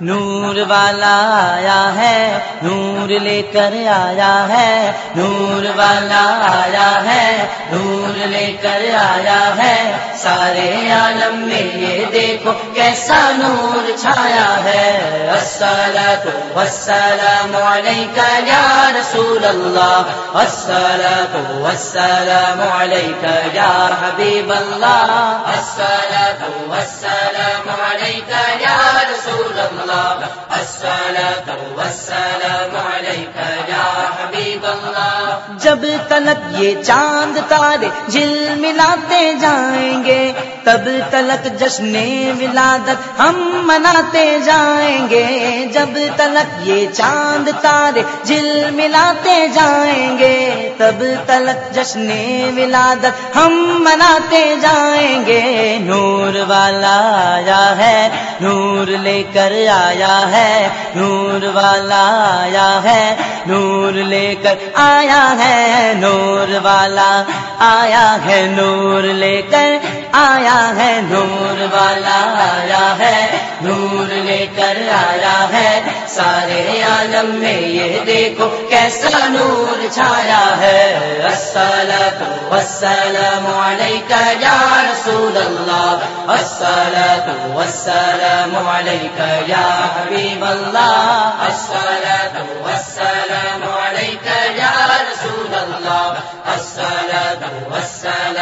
نور والا آیا ہے، نور لے کر آیا ہے، نور والا آیا ہے، نور لے کر آیا ہے سارے عالم میں یہ دیکھو کیسا نور چھایا ہے۔ السلام والسلام علیکہ یا رسول اللہ السلام والسلام علیکہ یا حبیب اللہ السلام والسلام علیکہ یا رسول اللہ السلام والسلام جب تلک یہ چاند تارے جل ملاتے جائیں گے، تب تلک جشن ولادت ہم مناتے جائیں گے۔ جب تلک یہ چاند تارے جل ملاتے جائیں گے تب تلک جشن ولادت ہم مناتے جائیں گے۔ نور والا آیا ہے، نور لے کر آیا ہے۔ نور والا آیا ہے، نور لے کر آیا ہے۔ نور والا آیا ہے، نور لے کر آیا ہے۔ نور والا آیا ہے، نور لے کر آیا ہے سارے عالم میں یہ دیکھو کیسا نور چھایا ہے۔ السلام والسلام علیکہ یا رسول اللہ السلام والسلام علیکہ یا حبیب اللہ السلام والسلام علیکہ یا رسول اللہ السلام والسلام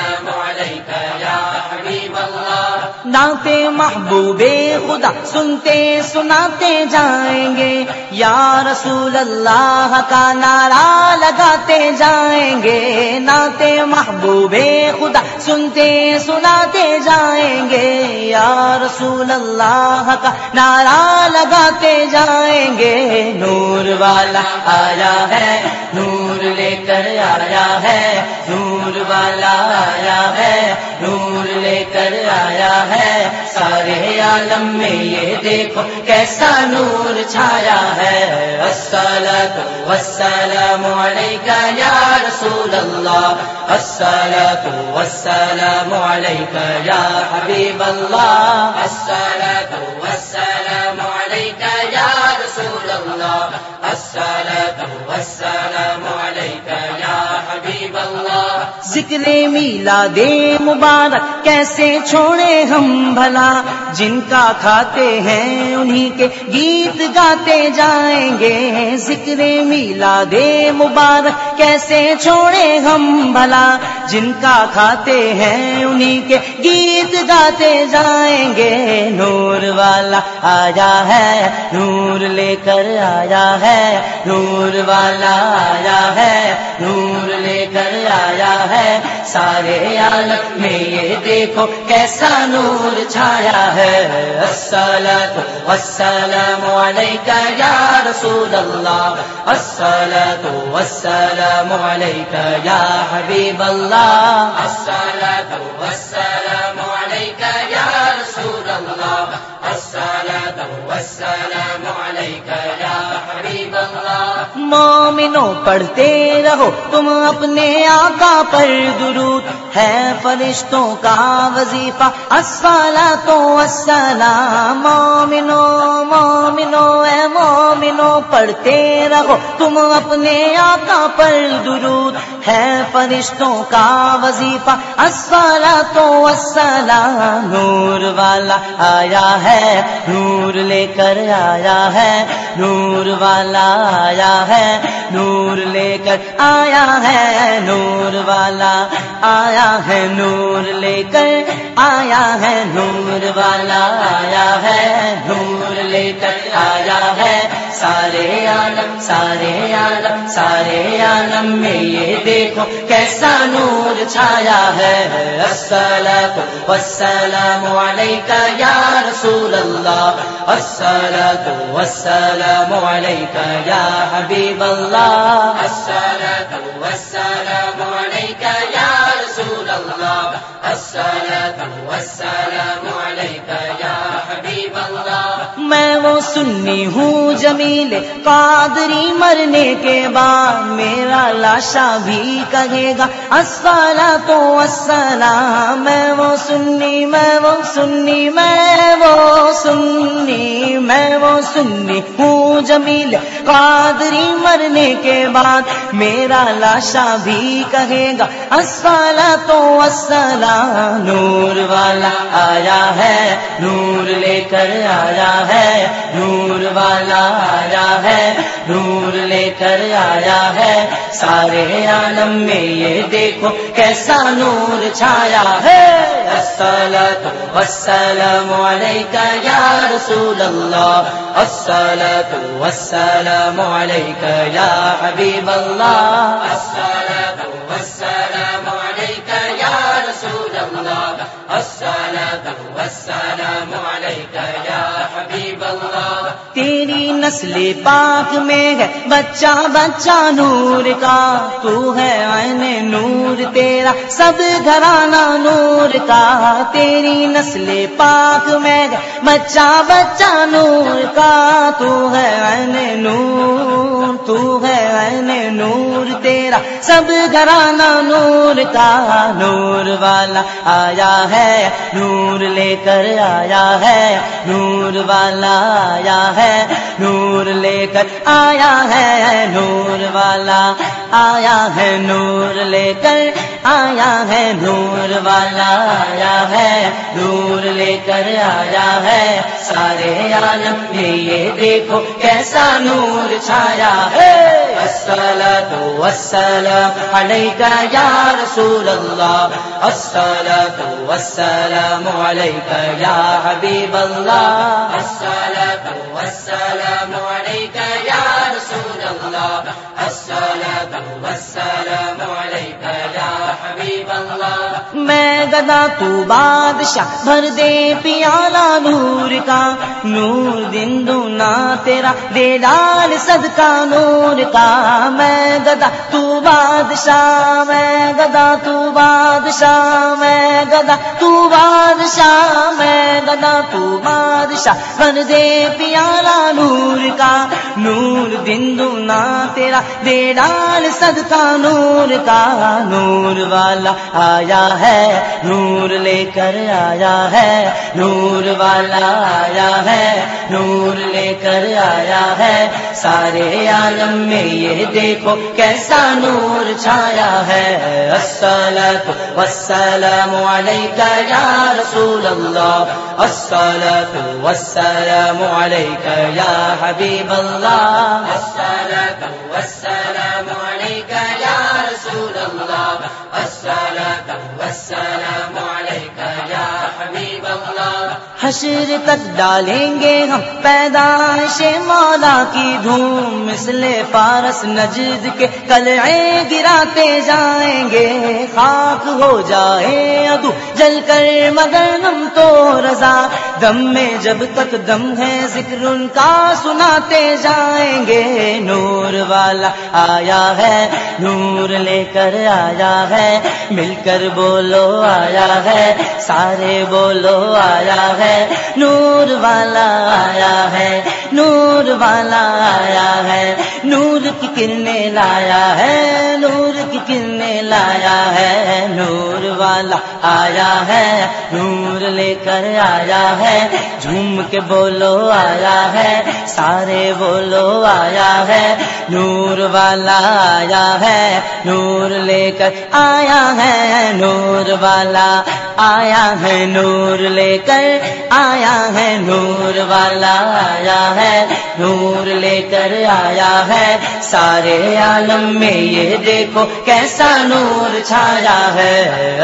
نعت محبوب خدا، سنتے سناتے جائیں گے۔ یا رسول اللہ کا نعرہ لگاتے جائیں گے۔ نعت محبوب خدا، سنتے سناتے جائیں گے۔ یا رسول اللہ کا نعرہ لگاتے جائیں گے۔ نور والا آیا ہے، نور لے کر آیا ہے، نور والا آیا ہے، نور لے کر آیا ہے۔ سارے عالم میں یہ دیکھو کیسا نور چھایا ہے۔ السلام والسلام علیکہ یا رسول اللہ السلام والسلام علیکہ یا حبیب اللہ السلام والسلام علیکہ یا رسول اللہ السلام والسلام علیکہ ذکر میلا دے مبارک کیسے چھوڑے ہم بھلا؟ جن کا کھاتے ہیں انہی کے گیت گاتے جائیں گے۔ ذکر میلا دے مبارک کیسے چھوڑے ہم بھلا؟ جن کا کھاتے ہیں انہی کے گیت گاتے جائیں گے۔ نور والا آیا ہے، نور لے کر آیا ہے۔ نور والا آیا ہے، نور لے کر آیا ہے۔ سارے عالم میں یہ دیکھو کیسا نور چھایا ہے۔ السلام والسلام علیکہ یا رسول اللہ السلام والسلام علیکہ یا حبیب اللہ السلام والسلام علیکہ یا رسول اللہ السلام والسلام علیکہ یا اللہ مومنوں، پڑھتے رہو، تم اپنے آقا پر درود۔ ہے فرشتوں کا وظیفہ اسفالا تو السلام مومنو مومنو اے مومنو پڑھتے رہو، تم اپنے آقا پر درود۔ ہے فرشتوں کا وظیفہ اسفالا تو السلام نور والا آیا ہے، نور لے کر آیا ہے۔ نور والا آیا ہے، نور لے کر آیا ہے، نور والا آیا ہے، نور لے کر آیا ہے، نور والا آیا ہے، نور لے کر آیا ہے۔ سارے عالم سارے عالم سارے عالم میں یہ دیکھو کیسا نور چھایا ہے۔ السلام والسلام علیکہ یا رسول اللہ۔ السلام والسلام علیکہ یا حبیب اللہ السلام والسلام علیکہ یا رسول اللہ السلام والسلام علیکہ یا حبیب اللہ میں وہ سنی ہوں جمیل قادری مرنے کے بعد میرا لاشا بھی کہے گا اسفالا تو السلام، میں وہ سنی سنی، میں وہ سنی، میں وہ سنی ہوں جمیل قادری مرنے کے بعد میرا لاشا بھی کہے گا اسفلا تو اسلا نور والا آیا ہے، نور لے کر آیا ہے نور والا آیا ہے، نور لے کر آیا ہے۔ سارے عالم میں یہ دیکھو کیسا نور چھایا ہے۔ السلام والسلام عليك يا رسول الله الصلاة والسلام عليك يا حبيب الله الصلاة والسلام عليك يا رسول الله الصلاة والسلام عليك يا حبيب تیری نسل پاک میں ہے، بچہ بچہ نور کا۔ تو ہے عین نور تیرا، سب گھرانہ نور کا۔ تیری نسل پاک میں ہے، بچہ بچہ نور کا۔ تو ہے عین نور، تو ہے عین نور تیرا۔ سب گھرانہ نور کا۔ نور والا آیا ہے، نور لے کر آیا ہے، نور والا آیا ہے، نور لے کر آیا ہے، نور والا آیا ہے، نور لے کر آیا ہے، نور والا آیا ہے، نور لے کر آیا ہے۔ سارے عالم میں یہ دیکھو کیسا نور چھایا ہے۔ السلام والسلام علیک یا رسول اللہ۔ السلام والسلام علیک یا حبیب اللہ۔ السلام السلام یا حبیب اللہ میں گدا تو بادشاہ بھر دے پیالہ نور کا، نور دن دونا تیرا، دے ڈال صدقہ نور کا۔ میں گدا تو بادشاہ، میں گدا تو بادشاہ، میں گدا تو بادشاہ، میں گدا تو بادشاہ، بن دے پیالہ نور کا۔ نور بندو نا تیرا، دے ڈال صدقہ نور کا۔ نور والا آیا ہے، نور لے کر آیا ہے۔ نور والا آیا ہے، نور لے کر آیا ہے۔ سارے عالم میں یہ دیکھو کیسا نور چھایا ہے۔ السلام والسلام علیک یا رسول اللہ۔ السلام والسلام علیک یا حبیب اللہ۔ السلام والسلام علیک یا رسول اللہ۔ السلام والسلام علیک یا حبیب حشر تک ڈالیں گے ہم پیدائش مولا کی دھوم، مثل پارس نجد کے کلعے گراتے جائیں گے، خاک ہو جائے ادو جل کر، مگر ہم تو رضا۔ دم میں جب تک دم ہے، ذکر ان کا سناتے جائیں گے، نور والا آیا ہے، نور لے کر آیا ہے مل کر بولو آیا ہے، سارے بولو آیا ہے، نور والا آیا ہے، نور والا آیا ہے، نور کی کرنے لایا ہے، نور کی کرنے لایا ہے، نور والا آیا ہے، نور لے کر آیا ہے، جھوم کے بولو آیا ہے، سارے بولو آیا ہے، نور والا آیا ہے، نور لے کر آیا ہے، نور والا آیا ہے، نور لے کر آیا ہے، نور والا آیا ہے، نور لے کر آیا ہے۔ سارے عالم میں یہ دیکھو کیسا نور چھایا ہے۔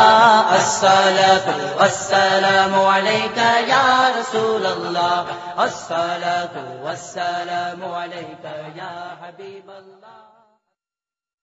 السلام والسلام علیک یا رسول اللہ السلام والسلام علیک یا حبیب اللہ